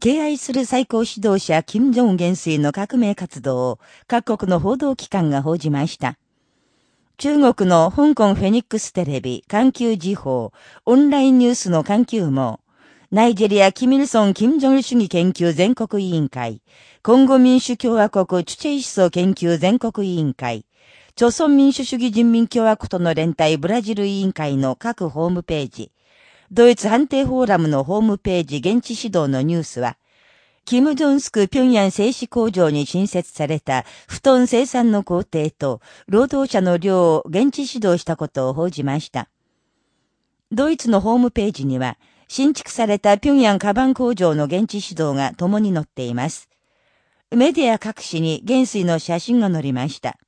敬愛する最高指導者金正恩元帥の革命活動を各国の報道機関が報じました。中国の香港フェニックステレビ、環球時報、オンラインニュースの環球網、ナイジェリア・キミルソン・キム・ジョン主義研究全国委員会、コンゴ民主共和国チュチェイ思想研究全国委員会、朝鮮民主主義人民共和国との連帯ブラジル委員会の各ホームページ、ドイツ判定フォーラムのホームページ現地指導のニュースは、キム・ジョンスク平壌製紙工場に新設された布団生産の工程と労働者の量を現地指導したことを報じました。ドイツのホームページには、新築された平壌カバン工場の現地指導が共に載っています。メディア各紙に元帥の写真が載りました。